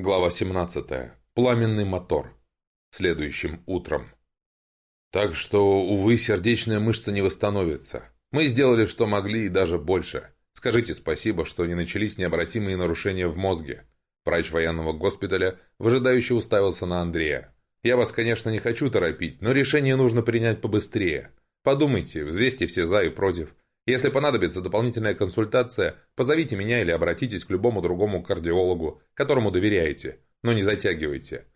Глава 17. Пламенный мотор. Следующим утром. Так что, увы, сердечная мышца не восстановится. Мы сделали, что могли, и даже больше. Скажите спасибо, что не начались необратимые нарушения в мозге. Врач военного госпиталя выжидающе уставился на Андрея. Я вас, конечно, не хочу торопить, но решение нужно принять побыстрее. Подумайте, взвесьте все «за» и «против». Если понадобится дополнительная консультация, позовите меня или обратитесь к любому другому кардиологу, которому доверяете, но не затягивайте».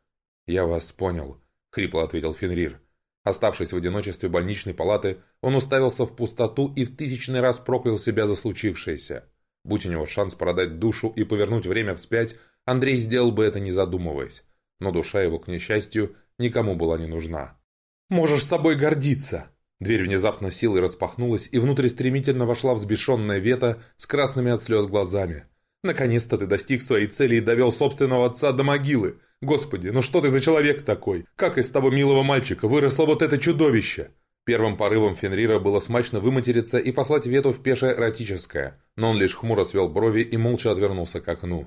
«Я вас понял», — хрипло ответил Фенрир. Оставшись в одиночестве больничной палаты, он уставился в пустоту и в тысячный раз проклял себя за случившееся. Будь у него шанс продать душу и повернуть время вспять, Андрей сделал бы это не задумываясь. Но душа его, к несчастью, никому была не нужна. «Можешь с собой гордиться!» Дверь внезапно силой распахнулась, и внутрь стремительно вошла взбешенная Вета с красными от слез глазами. «Наконец-то ты достиг своей цели и довел собственного отца до могилы! Господи, ну что ты за человек такой? Как из того милого мальчика выросло вот это чудовище?» Первым порывом Фенрира было смачно выматериться и послать Вету в пешее эротическое, но он лишь хмуро свел брови и молча отвернулся к окну.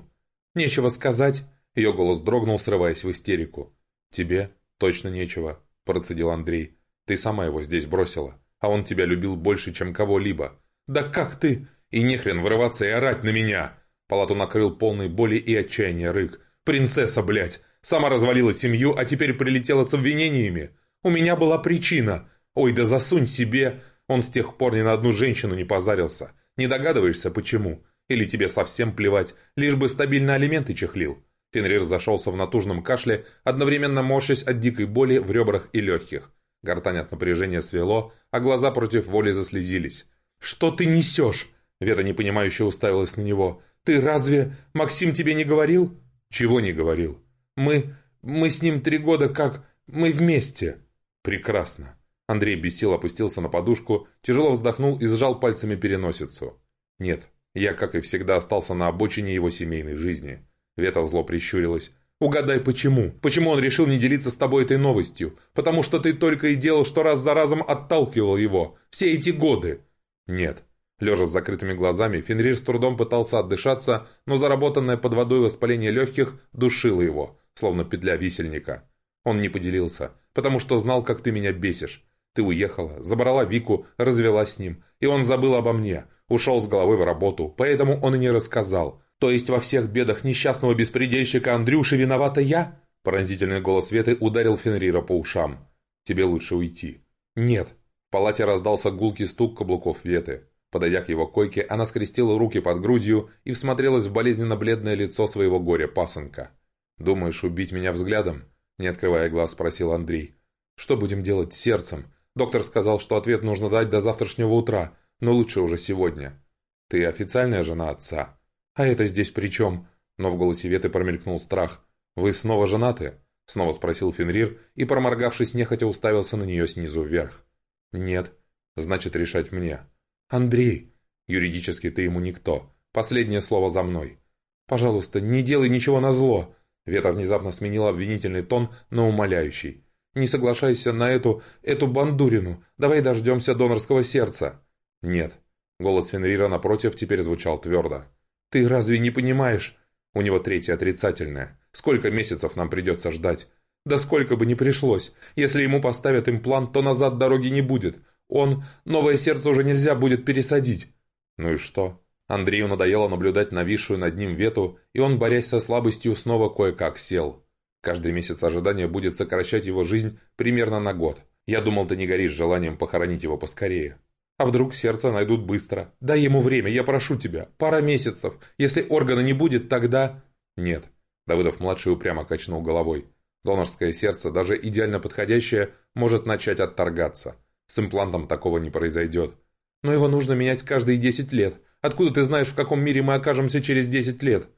«Нечего сказать!» Ее голос дрогнул, срываясь в истерику. «Тебе точно нечего», – процедил Андрей. Ты сама его здесь бросила, а он тебя любил больше, чем кого-либо. Да как ты? И нехрен вырываться и орать на меня!» Палату накрыл полный боли и отчаяния рык. «Принцесса, блядь! Сама развалила семью, а теперь прилетела с обвинениями! У меня была причина! Ой, да засунь себе!» Он с тех пор ни на одну женщину не позарился. Не догадываешься, почему? Или тебе совсем плевать, лишь бы стабильно алименты чехлил?» Фенрир зашелся в натужном кашле, одновременно морщась от дикой боли в ребрах и легких. Гортань от напряжения свело, а глаза против воли заслезились. «Что ты несешь?» Вета непонимающе уставилась на него. «Ты разве... Максим тебе не говорил?» «Чего не говорил?» «Мы... мы с ним три года как... мы вместе». «Прекрасно». Андрей без сил опустился на подушку, тяжело вздохнул и сжал пальцами переносицу. «Нет, я, как и всегда, остался на обочине его семейной жизни». Вета зло прищурилась. Угадай, почему? Почему он решил не делиться с тобой этой новостью? Потому что ты только и делал, что раз за разом отталкивал его. Все эти годы. Нет. Лежа с закрытыми глазами, Фенрир с трудом пытался отдышаться, но заработанное под водой воспаление легких душило его, словно петля висельника. Он не поделился, потому что знал, как ты меня бесишь. Ты уехала, забрала Вику, развелась с ним, и он забыл обо мне, ушел с головой в работу, поэтому он и не рассказал. То есть во всех бедах несчастного беспредельщика Андрюши виновата я?» Пронзительный голос Веты ударил Фенрира по ушам. «Тебе лучше уйти». «Нет». В палате раздался гулкий стук каблуков Веты. Подойдя к его койке, она скрестила руки под грудью и всмотрелась в болезненно-бледное лицо своего горя-пасынка. «Думаешь, убить меня взглядом?» Не открывая глаз, спросил Андрей. «Что будем делать с сердцем? Доктор сказал, что ответ нужно дать до завтрашнего утра, но лучше уже сегодня. Ты официальная жена отца?» «А это здесь при чем?» Но в голосе Веты промелькнул страх. «Вы снова женаты?» Снова спросил Фенрир и, проморгавшись, нехотя уставился на нее снизу вверх. «Нет. Значит, решать мне». «Андрей!» «Юридически ты ему никто. Последнее слово за мной». «Пожалуйста, не делай ничего на зло. Вета внезапно сменила обвинительный тон на умоляющий. «Не соглашайся на эту... эту бандурину. Давай дождемся донорского сердца». «Нет». Голос Фенрира напротив теперь звучал твердо. «Ты разве не понимаешь?» У него третье отрицательное. «Сколько месяцев нам придется ждать?» «Да сколько бы ни пришлось. Если ему поставят имплант, то назад дороги не будет. Он... Новое сердце уже нельзя будет пересадить». «Ну и что?» Андрею надоело наблюдать нависшую над ним вету, и он, борясь со слабостью, снова кое-как сел. Каждый месяц ожидания будет сокращать его жизнь примерно на год. Я думал, ты не горишь желанием похоронить его поскорее. А вдруг сердце найдут быстро? Дай ему время, я прошу тебя. Пара месяцев. Если органа не будет, тогда...» «Нет». Давыдов-младший упрямо качнул головой. «Донорское сердце, даже идеально подходящее, может начать отторгаться. С имплантом такого не произойдет. Но его нужно менять каждые десять лет. Откуда ты знаешь, в каком мире мы окажемся через десять лет?»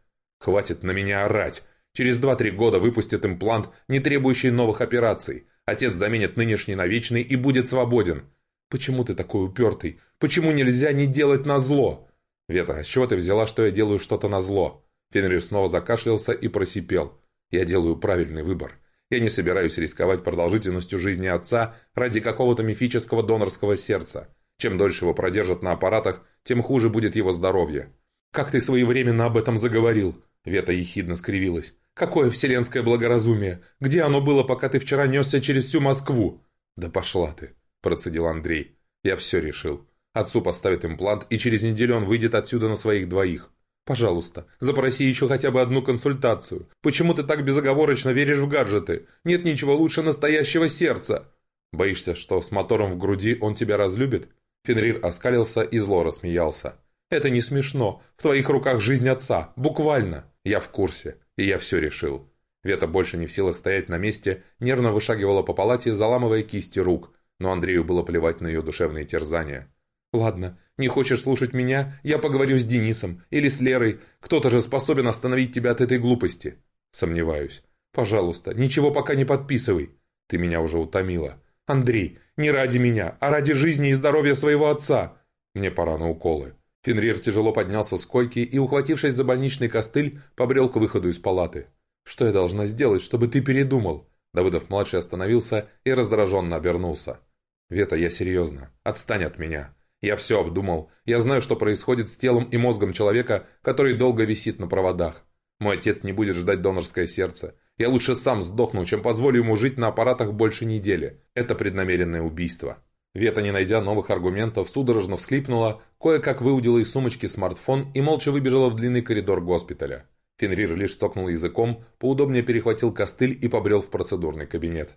«Хватит на меня орать. Через два-три года выпустят имплант, не требующий новых операций. Отец заменит нынешний на вечный и будет свободен. «Почему ты такой упертый? Почему нельзя не делать на зло?» «Вета, с чего ты взяла, что я делаю что-то на зло?» Фенрир снова закашлялся и просипел. «Я делаю правильный выбор. Я не собираюсь рисковать продолжительностью жизни отца ради какого-то мифического донорского сердца. Чем дольше его продержат на аппаратах, тем хуже будет его здоровье». «Как ты своевременно об этом заговорил?» Вета ехидно скривилась. Какое вселенское благоразумие! Где оно было, пока ты вчера несся через всю Москву?» «Да пошла ты!» – процедил Андрей. «Я все решил. Отцу поставят имплант, и через неделю он выйдет отсюда на своих двоих. Пожалуйста, запроси еще хотя бы одну консультацию. Почему ты так безоговорочно веришь в гаджеты? Нет ничего лучше настоящего сердца!» «Боишься, что с мотором в груди он тебя разлюбит?» Фенрир оскалился и зло рассмеялся. «Это не смешно. В твоих руках жизнь отца. Буквально. Я в курсе. И я все решил». Вета больше не в силах стоять на месте, нервно вышагивала по палате, заламывая кисти рук. Но Андрею было плевать на ее душевные терзания. «Ладно, не хочешь слушать меня? Я поговорю с Денисом. Или с Лерой. Кто-то же способен остановить тебя от этой глупости». «Сомневаюсь. Пожалуйста, ничего пока не подписывай. Ты меня уже утомила. Андрей, не ради меня, а ради жизни и здоровья своего отца. Мне пора на уколы». Фенрир тяжело поднялся с койки и, ухватившись за больничный костыль, побрел к выходу из палаты. «Что я должна сделать, чтобы ты передумал?» Давыдов-младший остановился и раздраженно обернулся. «Вета, я серьезно. Отстань от меня. Я все обдумал. Я знаю, что происходит с телом и мозгом человека, который долго висит на проводах. Мой отец не будет ждать донорское сердце. Я лучше сам сдохну, чем позволю ему жить на аппаратах больше недели. Это преднамеренное убийство. Вета, не найдя новых аргументов, судорожно всхлипнула, кое-как выудила из сумочки смартфон и молча выбежала в длинный коридор госпиталя. Фенрир лишь цокнул языком, поудобнее перехватил костыль и побрел в процедурный кабинет.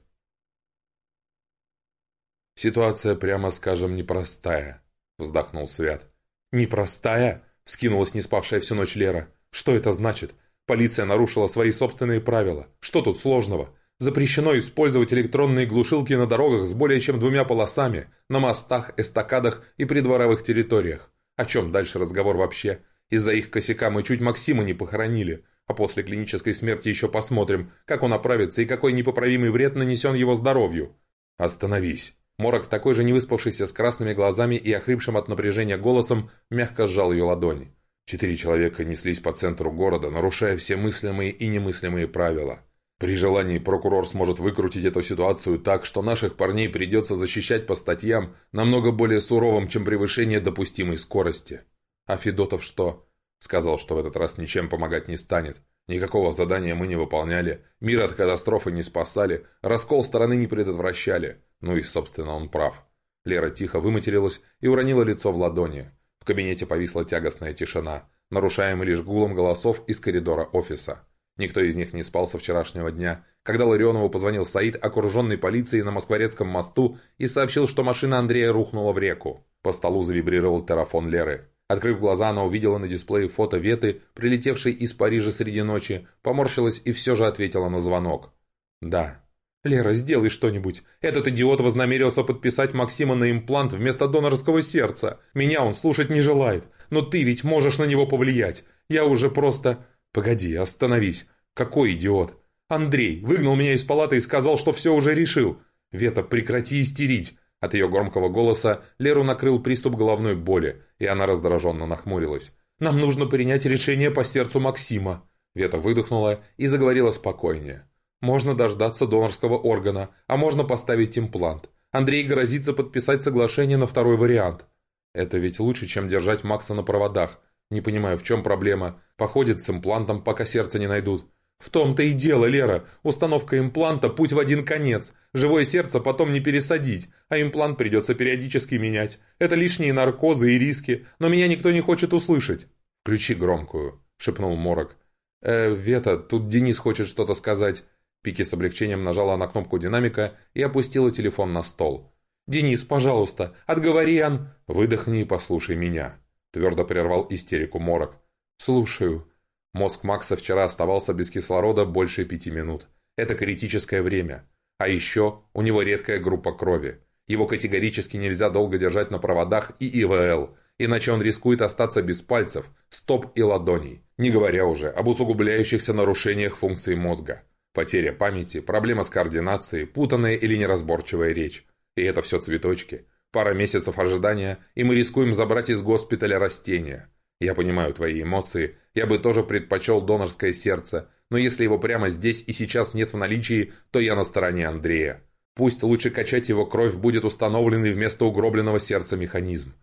«Ситуация, прямо скажем, непростая», — вздохнул Свят. «Непростая?» — вскинулась не спавшая всю ночь Лера. «Что это значит? Полиция нарушила свои собственные правила. Что тут сложного? Запрещено использовать электронные глушилки на дорогах с более чем двумя полосами, на мостах, эстакадах и придворовых территориях. О чем дальше разговор вообще? Из-за их косяка мы чуть Максима не похоронили, а после клинической смерти еще посмотрим, как он оправится и какой непоправимый вред нанесен его здоровью. Остановись. Морок, такой же невыспавшийся с красными глазами и охрипшим от напряжения голосом, мягко сжал ее ладони. Четыре человека неслись по центру города, нарушая все мыслимые и немыслимые правила. При желании прокурор сможет выкрутить эту ситуацию так, что наших парней придется защищать по статьям намного более суровым, чем превышение допустимой скорости. А Федотов что? Сказал, что в этот раз ничем помогать не станет. Никакого задания мы не выполняли, мир от катастрофы не спасали, раскол стороны не предотвращали. Ну и, собственно, он прав. Лера тихо выматерилась и уронила лицо в ладони. В кабинете повисла тягостная тишина, нарушаемая лишь гулом голосов из коридора офиса. Никто из них не спал со вчерашнего дня, когда Ларионову позвонил Саид, окруженный полицией на Москворецком мосту, и сообщил, что машина Андрея рухнула в реку. По столу завибрировал терафон Леры. Открыв глаза, она увидела на дисплее фото Веты, прилетевшей из Парижа среди ночи, поморщилась и все же ответила на звонок. «Да, «Лера, сделай что-нибудь. Этот идиот вознамерился подписать Максима на имплант вместо донорского сердца. Меня он слушать не желает. Но ты ведь можешь на него повлиять. Я уже просто...» «Погоди, остановись. Какой идиот?» «Андрей выгнал меня из палаты и сказал, что все уже решил. Вета, прекрати истерить». От ее громкого голоса Леру накрыл приступ головной боли, и она раздраженно нахмурилась. «Нам нужно принять решение по сердцу Максима». Вета выдохнула и заговорила спокойнее. Можно дождаться донорского органа, а можно поставить имплант. Андрей грозится подписать соглашение на второй вариант. Это ведь лучше, чем держать Макса на проводах. Не понимаю, в чем проблема. Походит с имплантом, пока сердце не найдут. В том-то и дело, Лера. Установка импланта – путь в один конец. Живое сердце потом не пересадить, а имплант придется периодически менять. Это лишние наркозы и риски, но меня никто не хочет услышать. «Включи громкую», – шепнул Морок. «Э, Вета, тут Денис хочет что-то сказать. Пики с облегчением нажала на кнопку динамика и опустила телефон на стол. «Денис, пожалуйста, отговори Ан...» «Выдохни и послушай меня», — твердо прервал истерику Морок. «Слушаю». Мозг Макса вчера оставался без кислорода больше пяти минут. Это критическое время. А еще у него редкая группа крови. Его категорически нельзя долго держать на проводах и ИВЛ, иначе он рискует остаться без пальцев, стоп и ладоней, не говоря уже об усугубляющихся нарушениях функций мозга. Потеря памяти, проблема с координацией, путанная или неразборчивая речь. И это все цветочки. Пара месяцев ожидания, и мы рискуем забрать из госпиталя растения. Я понимаю твои эмоции, я бы тоже предпочел донорское сердце, но если его прямо здесь и сейчас нет в наличии, то я на стороне Андрея. Пусть лучше качать его кровь будет установленный вместо угробленного сердца механизм.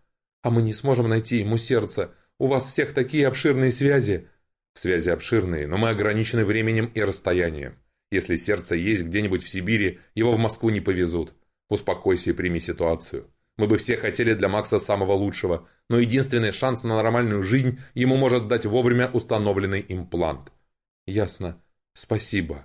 А мы не сможем найти ему сердце. У вас всех такие обширные связи. Связи обширные, но мы ограничены временем и расстоянием. Если сердце есть где-нибудь в Сибири, его в Москву не повезут. Успокойся и прими ситуацию. Мы бы все хотели для Макса самого лучшего, но единственный шанс на нормальную жизнь ему может дать вовремя установленный имплант. Ясно. Спасибо.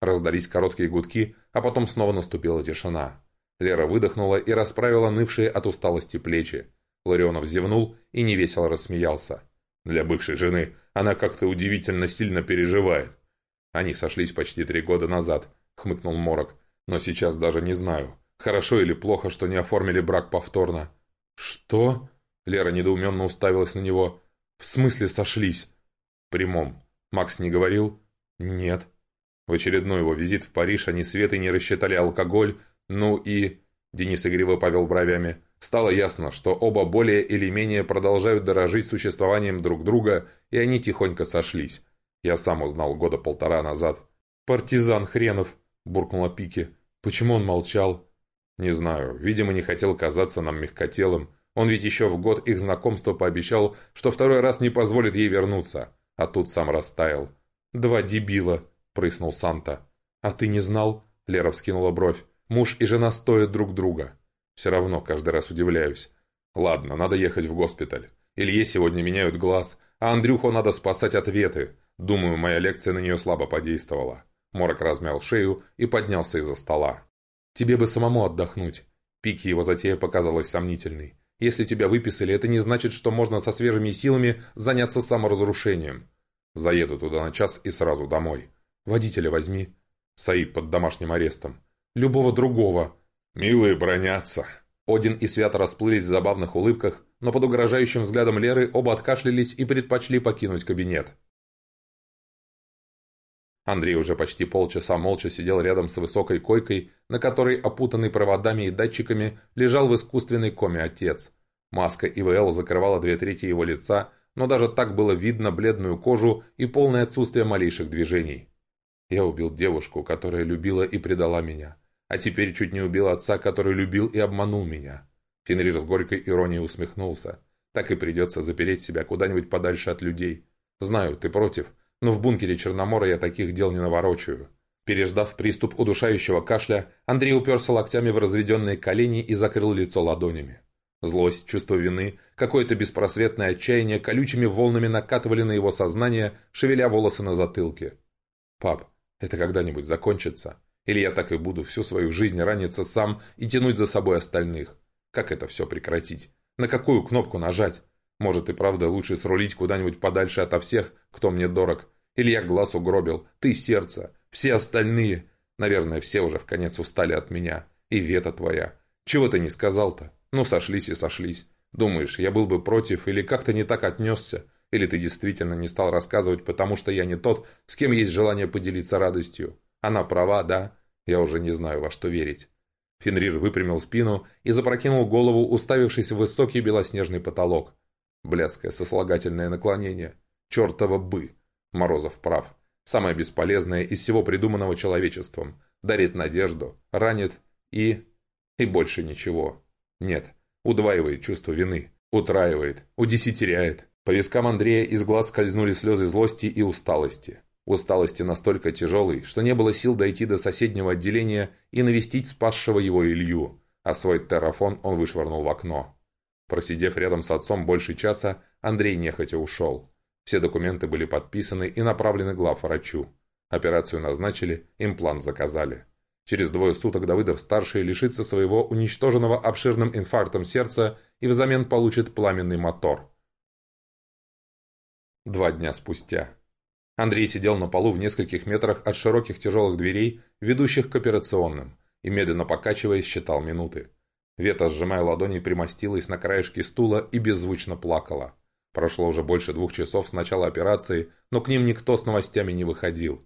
Раздались короткие гудки, а потом снова наступила тишина. Лера выдохнула и расправила нывшие от усталости плечи. Ларионов зевнул и невесело рассмеялся. Для бывшей жены она как-то удивительно сильно переживает. Они сошлись почти три года назад, хмыкнул Морок. Но сейчас даже не знаю, хорошо или плохо, что не оформили брак повторно. Что? Лера недоуменно уставилась на него. В смысле сошлись? Прямом. Макс не говорил? Нет. В очередной его визит в Париж они с Светой не рассчитали алкоголь, ну и... Денис игриво повел бровями. Стало ясно, что оба более или менее продолжают дорожить существованием друг друга, и они тихонько сошлись. Я сам узнал года полтора назад. «Партизан хренов!» – буркнула Пики. «Почему он молчал?» «Не знаю. Видимо, не хотел казаться нам мягкотелым. Он ведь еще в год их знакомства пообещал, что второй раз не позволит ей вернуться. А тут сам растаял. «Два дебила!» – прыснул Санта. «А ты не знал?» – Лера вскинула бровь. «Муж и жена стоят друг друга». Все равно каждый раз удивляюсь. Ладно, надо ехать в госпиталь. Илье сегодня меняют глаз, а Андрюху надо спасать от веты. Думаю, моя лекция на нее слабо подействовала. Морок размял шею и поднялся из-за стола. «Тебе бы самому отдохнуть». Пики его затея показалась сомнительной. «Если тебя выписали, это не значит, что можно со свежими силами заняться саморазрушением. Заеду туда на час и сразу домой. Водителя возьми». Саид под домашним арестом. «Любого другого». «Милые бронятся». Один и Свято расплылись в забавных улыбках, но под угрожающим взглядом Леры оба откашлялись и предпочли покинуть кабинет. Андрей уже почти полчаса молча сидел рядом с высокой койкой, на которой, опутанный проводами и датчиками, лежал в искусственной коме отец. Маска ИВЛ закрывала две трети его лица, но даже так было видно бледную кожу и полное отсутствие малейших движений. «Я убил девушку, которая любила и предала меня, а теперь чуть не убил отца, который любил и обманул меня». Фенрир с горькой иронией усмехнулся. «Так и придется запереть себя куда-нибудь подальше от людей. Знаю, ты против, но в бункере Черномора я таких дел не наворочаю». Переждав приступ удушающего кашля, Андрей уперся локтями в разведенные колени и закрыл лицо ладонями. Злость, чувство вины, какое-то беспросветное отчаяние колючими волнами накатывали на его сознание, шевеля волосы на затылке. «Пап, это когда-нибудь закончится? Или я так и буду всю свою жизнь раниться сам и тянуть за собой остальных? Как это все прекратить? На какую кнопку нажать? Может и правда лучше срулить куда-нибудь подальше ото всех, кто мне дорог. Или я глаз угробил, ты сердце, все остальные. Наверное, все уже в конец устали от меня. И вета твоя. Чего ты не сказал-то? Ну, сошлись и сошлись. Думаешь, я был бы против или как-то не так отнесся? Или ты действительно не стал рассказывать, потому что я не тот, с кем есть желание поделиться радостью? Она права, да? Я уже не знаю, во что верить. Фенрир выпрямил спину и запрокинул голову, уставившись в высокий белоснежный потолок. Блядское сослагательное наклонение. Чертова бы. Морозов прав. Самое бесполезное из всего придуманного человечеством. Дарит надежду, ранит и... и больше ничего. Нет, удваивает чувство вины, утраивает, удесятеряет. По вискам Андрея из глаз скользнули слезы злости и усталости. Усталости настолько тяжелой, что не было сил дойти до соседнего отделения и навестить спасшего его Илью, а свой террафон он вышвырнул в окно. Просидев рядом с отцом больше часа, Андрей нехотя ушел. Все документы были подписаны и направлены главврачу. Операцию назначили, имплант заказали. Через двое суток Давыдов-старший лишится своего уничтоженного обширным инфарктом сердца и взамен получит пламенный мотор. Два дня спустя. Андрей сидел на полу в нескольких метрах от широких тяжелых дверей, ведущих к операционным, и медленно покачиваясь считал минуты. Вета, сжимая ладони, примостилась на краешке стула и беззвучно плакала. Прошло уже больше двух часов с начала операции, но к ним никто с новостями не выходил.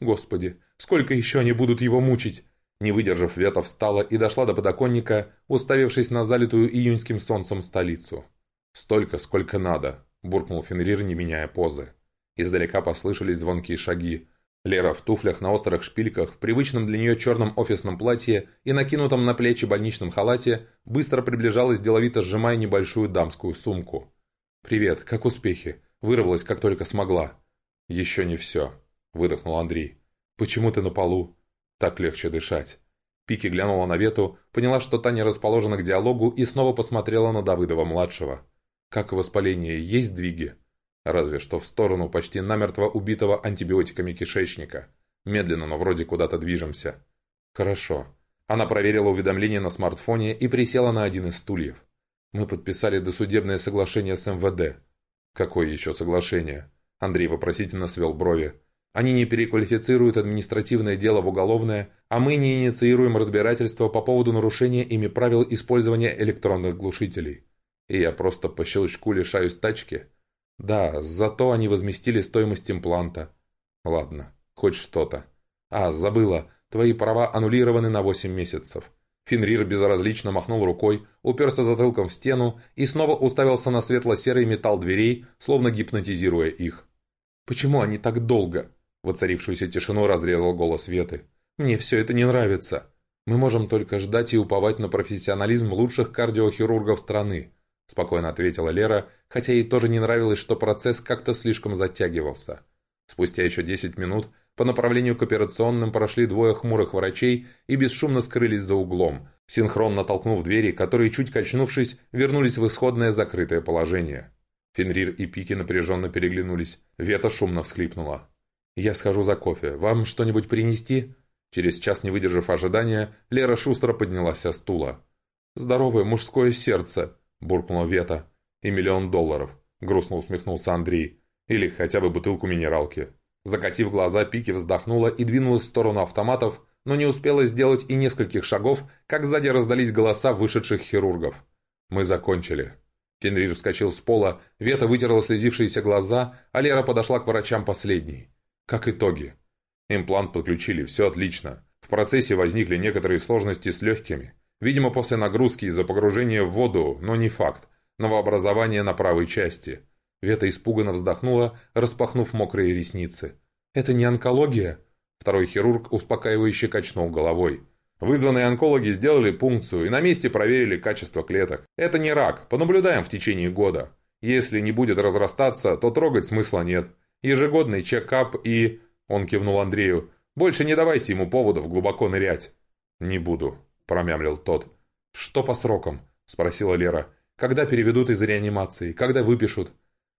«Господи, сколько еще они будут его мучить?» Не выдержав, Вета встала и дошла до подоконника, уставившись на залитую июньским солнцем столицу. «Столько, сколько надо», – буркнул Фенрир, не меняя позы. Издалека послышались звонкие шаги. Лера в туфлях на острых шпильках, в привычном для нее черном офисном платье и накинутом на плечи больничном халате, быстро приближалась, деловито сжимая небольшую дамскую сумку. «Привет, как успехи?» Вырвалась, как только смогла. «Еще не все», — выдохнул Андрей. «Почему ты на полу?» «Так легче дышать». Пики глянула на Вету, поняла, что Таня расположена к диалогу и снова посмотрела на Давыдова-младшего. «Как воспаление, есть сдвиги?» Разве что в сторону почти намертво убитого антибиотиками кишечника. Медленно, но вроде куда-то движемся. «Хорошо». Она проверила уведомление на смартфоне и присела на один из стульев. «Мы подписали досудебное соглашение с МВД». «Какое еще соглашение?» Андрей вопросительно свел брови. Они не переквалифицируют административное дело в уголовное, а мы не инициируем разбирательство по поводу нарушения ими правил использования электронных глушителей. И я просто по щелчку лишаюсь тачки? Да, зато они возместили стоимость импланта. Ладно, хоть что-то. А, забыла, твои права аннулированы на 8 месяцев. Фенрир безразлично махнул рукой, уперся затылком в стену и снова уставился на светло-серый металл дверей, словно гипнотизируя их. «Почему они так долго?» Воцарившуюся тишину разрезал голос Веты. «Мне все это не нравится. Мы можем только ждать и уповать на профессионализм лучших кардиохирургов страны», спокойно ответила Лера, хотя ей тоже не нравилось, что процесс как-то слишком затягивался. Спустя еще десять минут по направлению к операционным прошли двое хмурых врачей и бесшумно скрылись за углом, синхронно толкнув двери, которые, чуть качнувшись, вернулись в исходное закрытое положение. Фенрир и Пики напряженно переглянулись. Вета шумно всхлипнула. «Я схожу за кофе. Вам что-нибудь принести?» Через час, не выдержав ожидания, Лера шустро поднялась со стула. «Здоровое мужское сердце!» – буркнула Вета. «И миллион долларов!» – грустно усмехнулся Андрей. «Или хотя бы бутылку минералки». Закатив глаза, Пики вздохнула и двинулась в сторону автоматов, но не успела сделать и нескольких шагов, как сзади раздались голоса вышедших хирургов. «Мы закончили». Фенрир вскочил с пола, Вета вытерла слезившиеся глаза, а Лера подошла к врачам последней. Как итоги? Имплант подключили, все отлично. В процессе возникли некоторые сложности с легкими. Видимо, после нагрузки из-за погружения в воду, но не факт. Новообразование на правой части. Вета испуганно вздохнула, распахнув мокрые ресницы. «Это не онкология?» Второй хирург успокаивающе качнул головой. Вызванные онкологи сделали пункцию и на месте проверили качество клеток. Это не рак, понаблюдаем в течение года. Если не будет разрастаться, то трогать смысла нет. Ежегодный чекап и...» Он кивнул Андрею. «Больше не давайте ему поводов глубоко нырять». «Не буду», — промямлил тот. «Что по срокам?» — спросила Лера. «Когда переведут из реанимации? Когда выпишут?»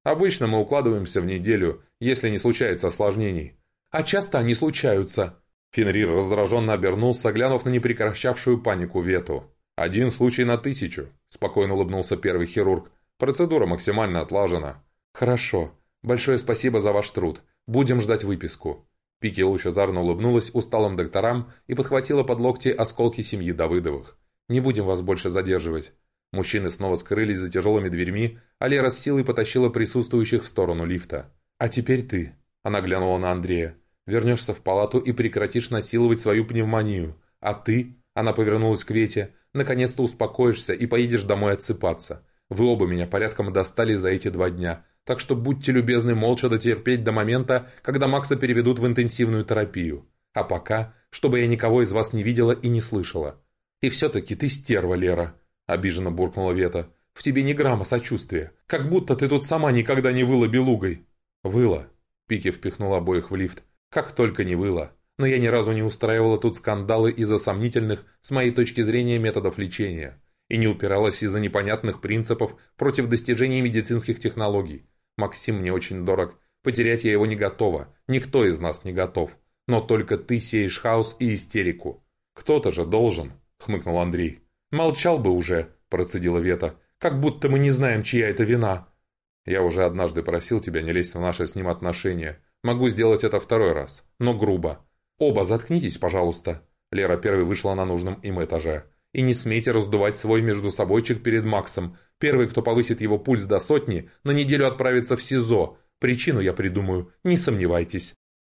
«Обычно мы укладываемся в неделю, если не случается осложнений». «А часто они случаются?» Фенрир раздраженно обернулся, глянув на непрекращавшую панику Вету. «Один случай на тысячу», — спокойно улыбнулся первый хирург. «Процедура максимально отлажена». «Хорошо. Большое спасибо за ваш труд. Будем ждать выписку». Пики лучезарно улыбнулась усталым докторам и подхватила под локти осколки семьи Давыдовых. «Не будем вас больше задерживать». Мужчины снова скрылись за тяжелыми дверьми, а Лера с силой потащила присутствующих в сторону лифта. «А теперь ты», — она глянула на Андрея, — «вернешься в палату и прекратишь насиловать свою пневмонию. А ты», — она повернулась к Вете, — «наконец-то успокоишься и поедешь домой отсыпаться. Вы оба меня порядком достали за эти два дня так что будьте любезны молча дотерпеть до момента, когда Макса переведут в интенсивную терапию. А пока, чтобы я никого из вас не видела и не слышала. И все-таки ты стерва, Лера, обиженно буркнула Вета. В тебе ни грамма сочувствия. Как будто ты тут сама никогда не выла белугой. Выла. Пики впихнул обоих в лифт. Как только не выла. Но я ни разу не устраивала тут скандалы из-за сомнительных, с моей точки зрения, методов лечения. И не упиралась из-за непонятных принципов против достижения медицинских технологий. Максим мне очень дорог. Потерять я его не готова. Никто из нас не готов. Но только ты сеешь хаос и истерику. Кто-то же должен, хмыкнул Андрей. Молчал бы уже, процедила Вета. Как будто мы не знаем, чья это вина. Я уже однажды просил тебя не лезть в наши с ним отношения. Могу сделать это второй раз, но грубо. Оба заткнитесь, пожалуйста. Лера первой вышла на нужном им этаже. И не смейте раздувать свой между собойчик перед Максом. Первый, кто повысит его пульс до сотни, на неделю отправится в СИЗО. Причину я придумаю, не сомневайтесь.